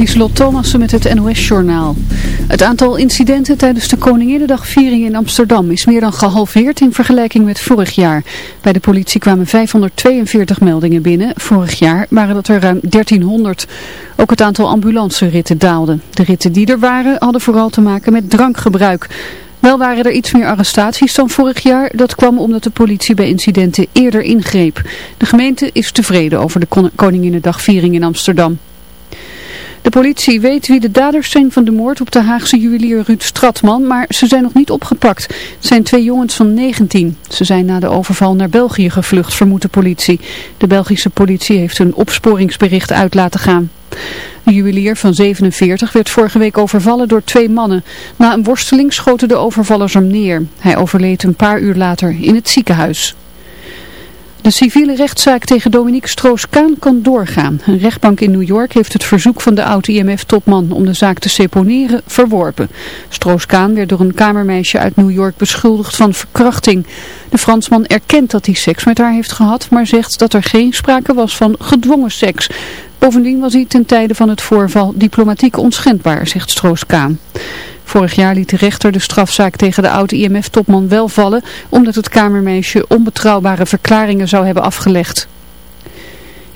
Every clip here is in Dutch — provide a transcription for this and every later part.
Lieselot Thomassen met het NOS-journaal. Het aantal incidenten tijdens de Koninginnedagviering in Amsterdam is meer dan gehalveerd in vergelijking met vorig jaar. Bij de politie kwamen 542 meldingen binnen. Vorig jaar waren dat er ruim 1300. Ook het aantal ambulanceritten daalde. De ritten die er waren hadden vooral te maken met drankgebruik. Wel waren er iets meer arrestaties dan vorig jaar. Dat kwam omdat de politie bij incidenten eerder ingreep. De gemeente is tevreden over de Koninginnedagviering in Amsterdam. De politie weet wie de daders zijn van de moord op de Haagse juwelier Ruud Stratman, maar ze zijn nog niet opgepakt. Het zijn twee jongens van 19. Ze zijn na de overval naar België gevlucht, vermoedt de politie. De Belgische politie heeft een opsporingsbericht uit laten gaan. De juwelier van 47 werd vorige week overvallen door twee mannen. Na een worsteling schoten de overvallers hem neer. Hij overleed een paar uur later in het ziekenhuis. De civiele rechtszaak tegen Dominique Stroos-Kaan kan doorgaan. Een rechtbank in New York heeft het verzoek van de oud-IMF-topman om de zaak te seponeren verworpen. Stroos-Kaan werd door een kamermeisje uit New York beschuldigd van verkrachting. De Fransman erkent dat hij seks met haar heeft gehad, maar zegt dat er geen sprake was van gedwongen seks. Bovendien was hij ten tijde van het voorval diplomatiek onschendbaar, zegt Stroos-Kaan. Vorig jaar liet de rechter de strafzaak tegen de oud-IMF-topman wel vallen, omdat het kamermeisje onbetrouwbare verklaringen zou hebben afgelegd.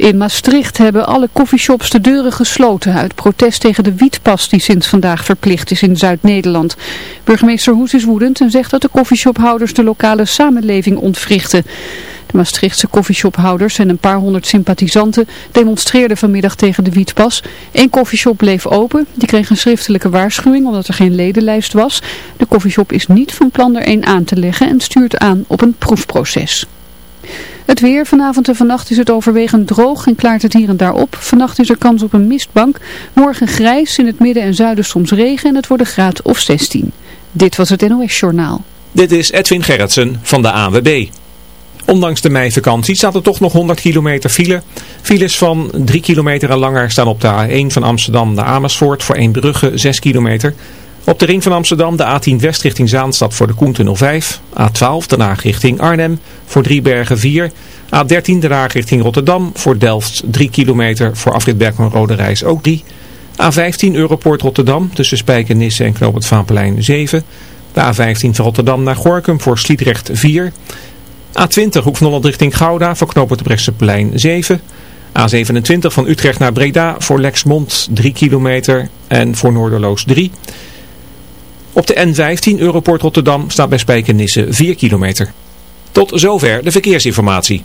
In Maastricht hebben alle koffieshops de deuren gesloten uit protest tegen de wietpas die sinds vandaag verplicht is in Zuid-Nederland. Burgemeester Hoes is woedend en zegt dat de koffieshophouders de lokale samenleving ontwrichten. De Maastrichtse koffieshophouders en een paar honderd sympathisanten demonstreerden vanmiddag tegen de wietpas. Eén koffieshop bleef open. Die kreeg een schriftelijke waarschuwing omdat er geen ledenlijst was. De koffieshop is niet van plan er één aan te leggen en stuurt aan op een proefproces. Het weer, vanavond en vannacht is het overwegend droog en klaart het hier en daar op. Vannacht is er kans op een mistbank. Morgen grijs, in het midden en zuiden soms regen en het wordt een graad of 16. Dit was het NOS Journaal. Dit is Edwin Gerritsen van de AWB. Ondanks de meivakantie staat er toch nog 100 kilometer file. Files van 3 kilometer en langer staan op de A1 van Amsterdam naar Amersfoort voor 1 Brugge 6 kilometer. Op de ring van Amsterdam de A10 West richting Zaanstad voor de Koenten 05. A12 de Haag richting Arnhem voor Driebergen 4. A13 de Haag richting Rotterdam voor Delft 3 kilometer voor afrit Berkman Rode Reis ook 3. A15 Europoort Rotterdam tussen Spijkenisse en Knoop het Vaanplein 7. De A15 van Rotterdam naar Gorkum voor Sliedrecht 4. A20 Hoek van Holland richting Gouda voor knopen de Brechtseplein 7. A27 van Utrecht naar Breda voor Lexmond 3 kilometer en voor Noorderloos 3. Op de N15 Europort Rotterdam staat bij Spijkenisse 4 kilometer. Tot zover de verkeersinformatie.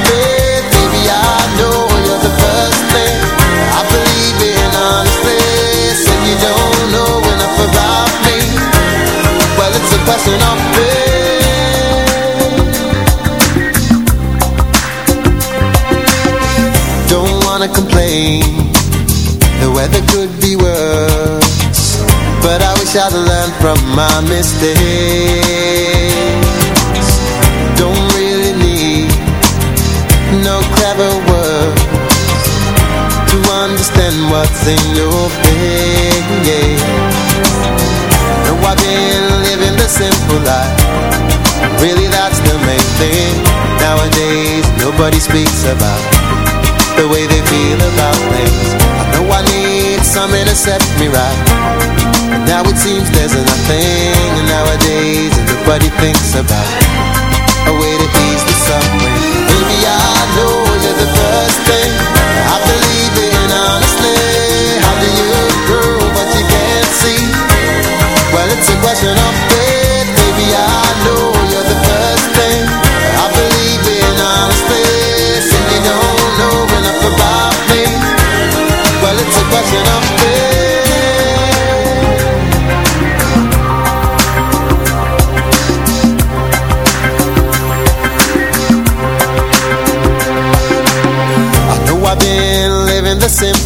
but I learned from my mistakes. Don't really need no clever words to understand what's in your face. No, I've been living the simple life. Really, that's the main thing. Nowadays, nobody speaks about the way they feel about things. I know I need something to set me right. But now it seems there's nothing, and nowadays nobody thinks about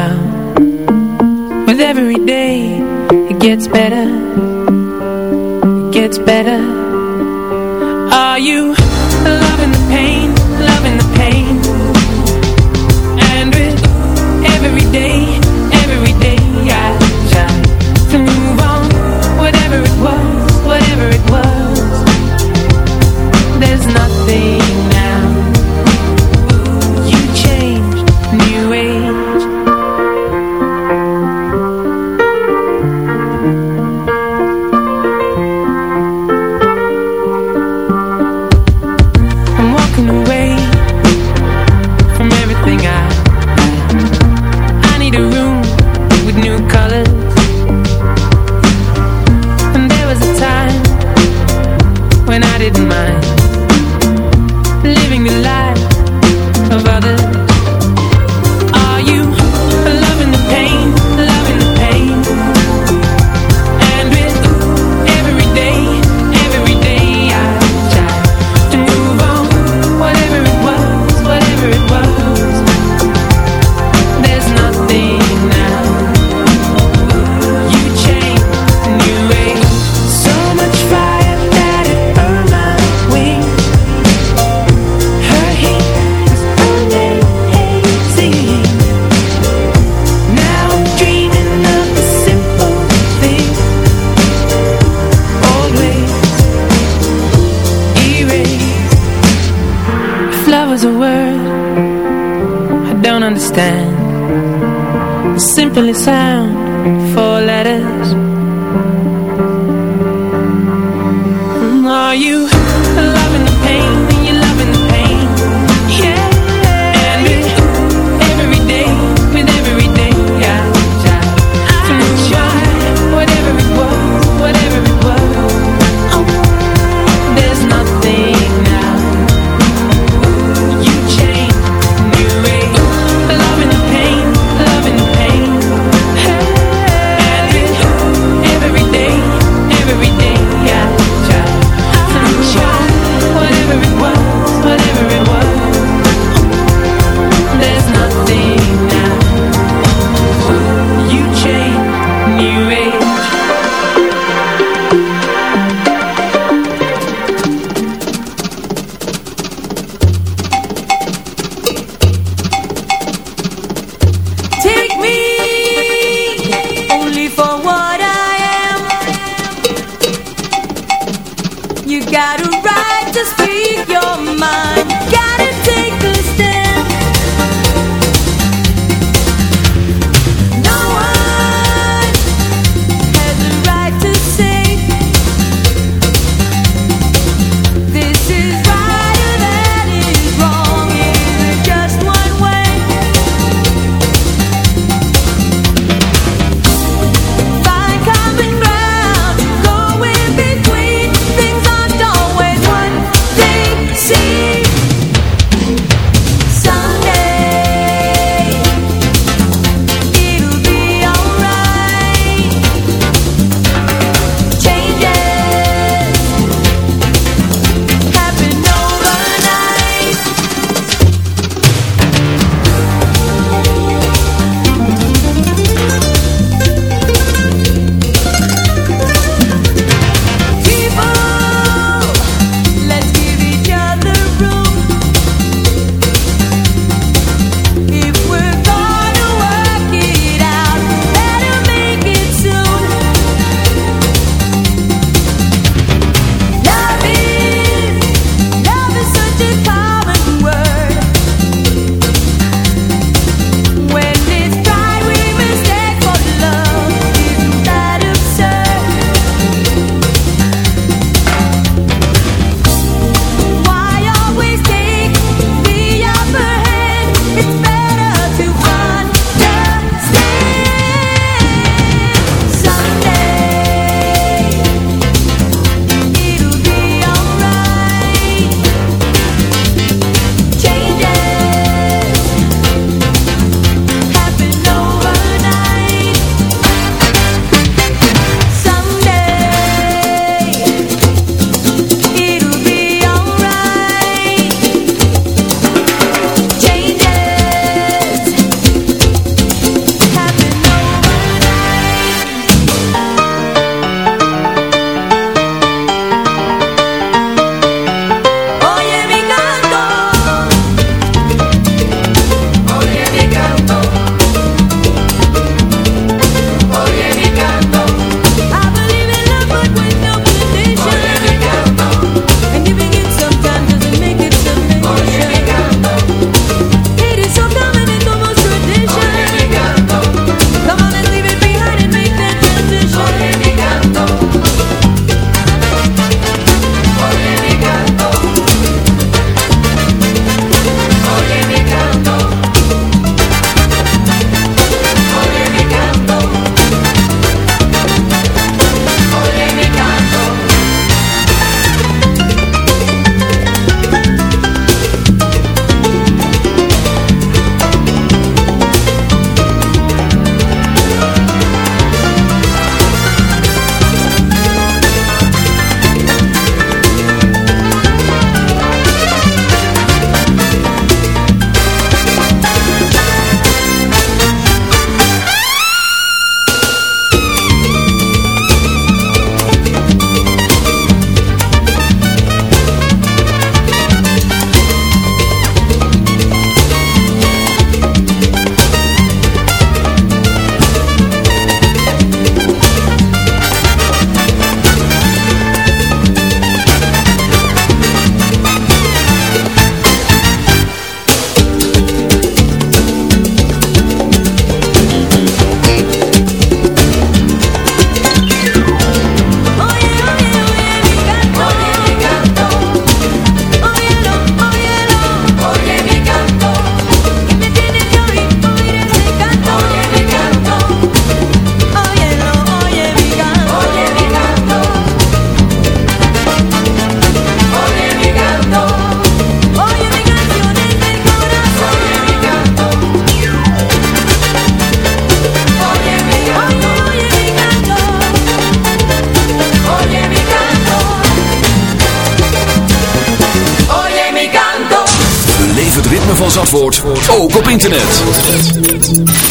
now With every day It gets better. It gets better. Are you loving the pain Loving the pain? And with every day Are you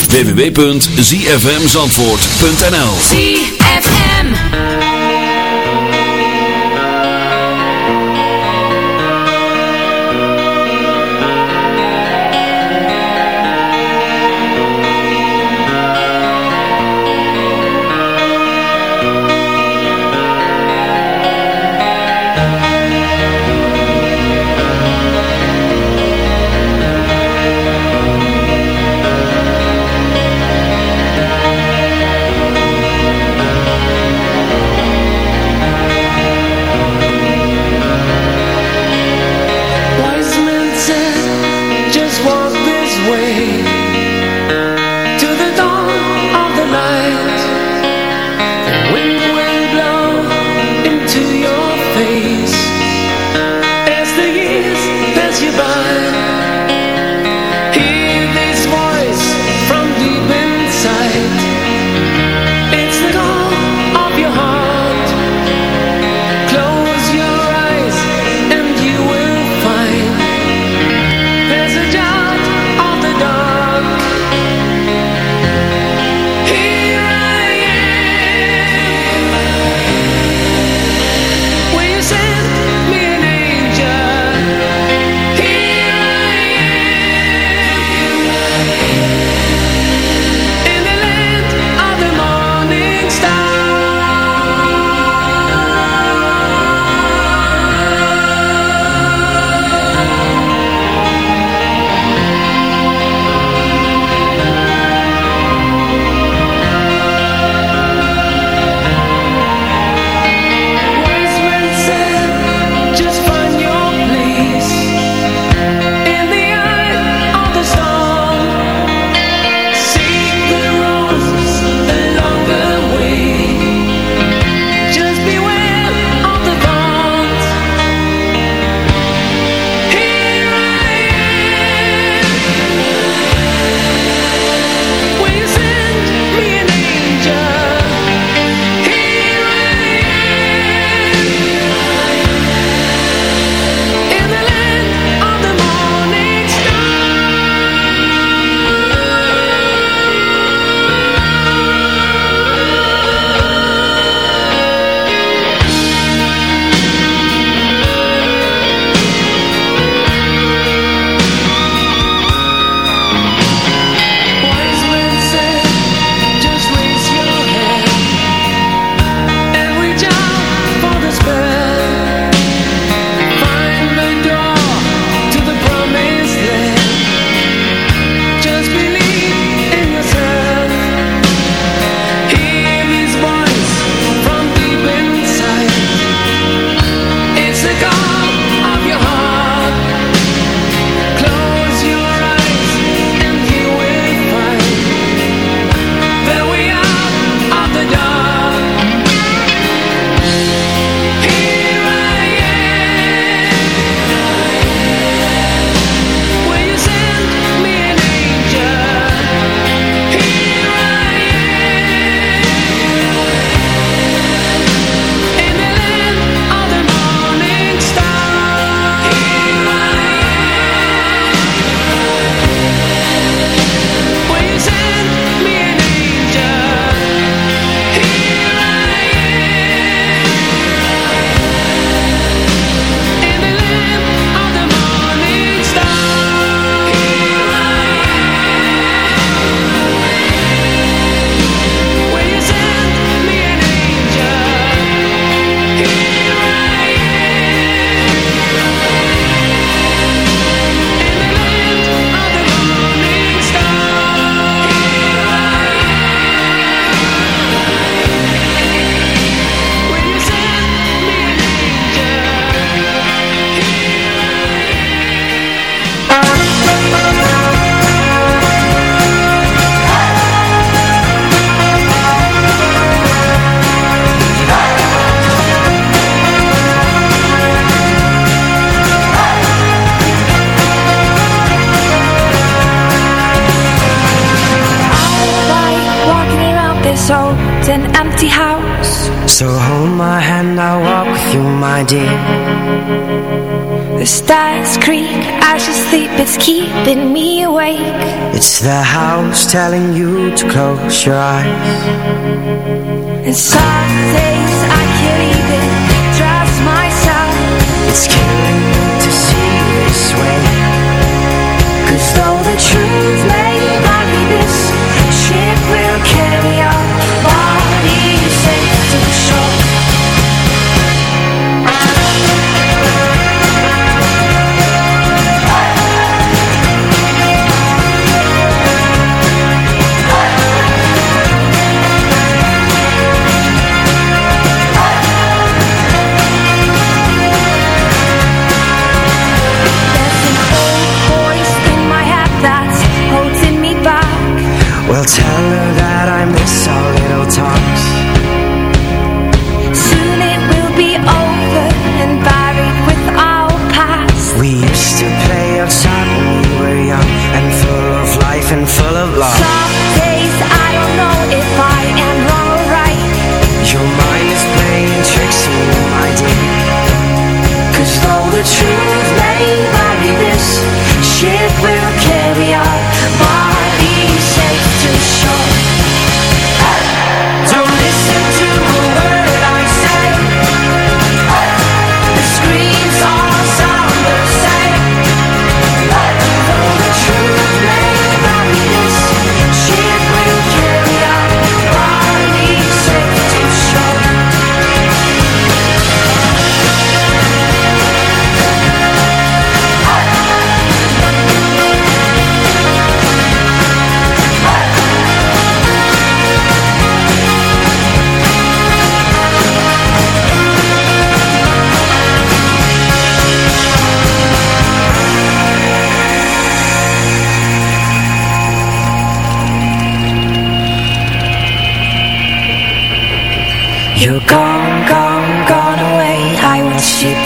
www.zfmzandvoort.nl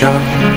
ja.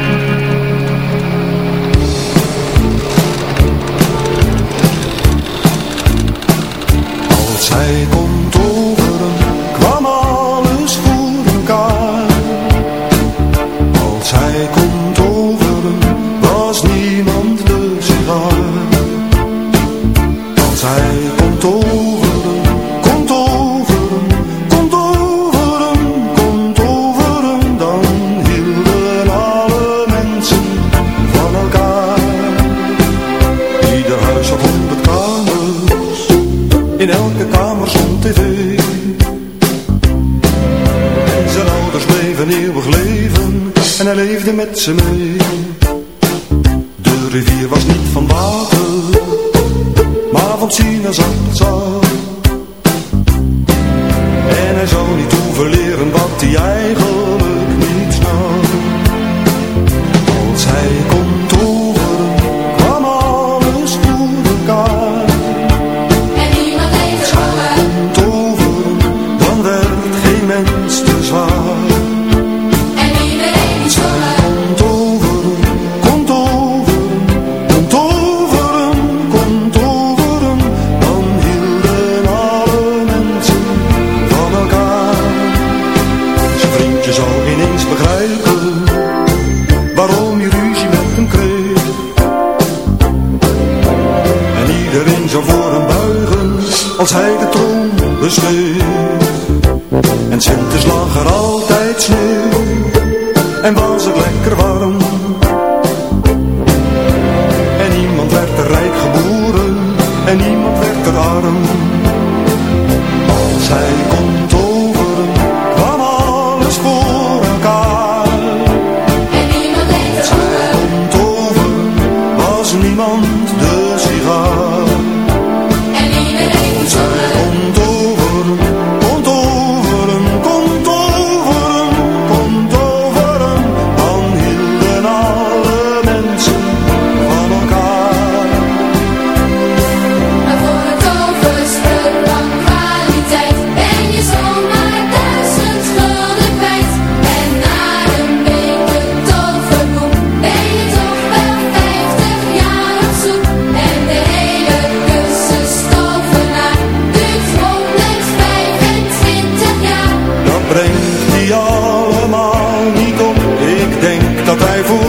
Dat hij voor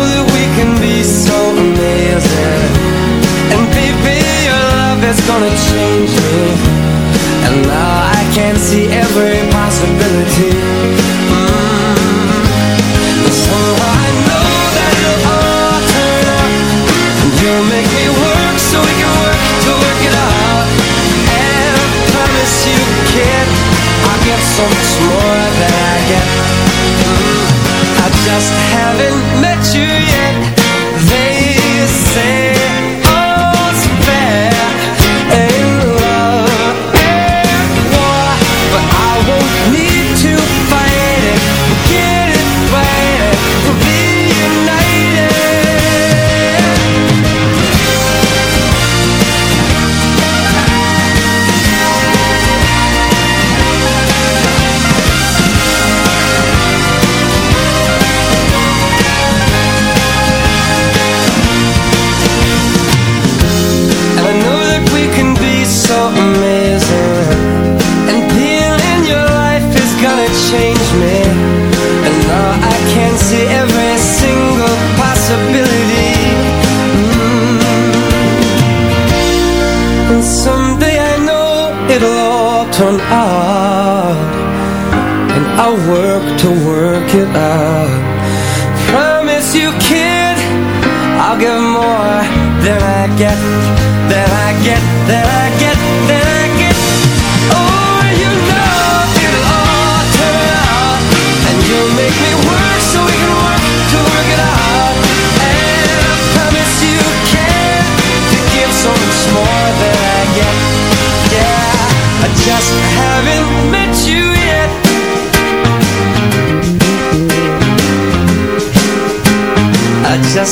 amazing And baby, your love is gonna change me. And now I can see every possibility. Somehow I know that it'll all turn you'll make me work so we can work to work it out. And I promise you, kid get so much more than I get. Mm, I just haven't met you yet. They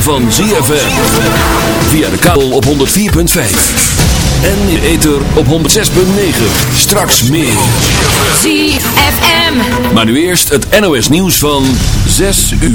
van ZFM. Via de kabel op 104.5. En in ether op 106.9. Straks meer. ZFM. Maar nu eerst het NOS nieuws van 6 uur.